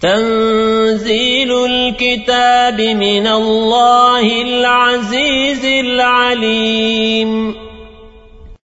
تنزيل الكتاب من الله العزيز العليم.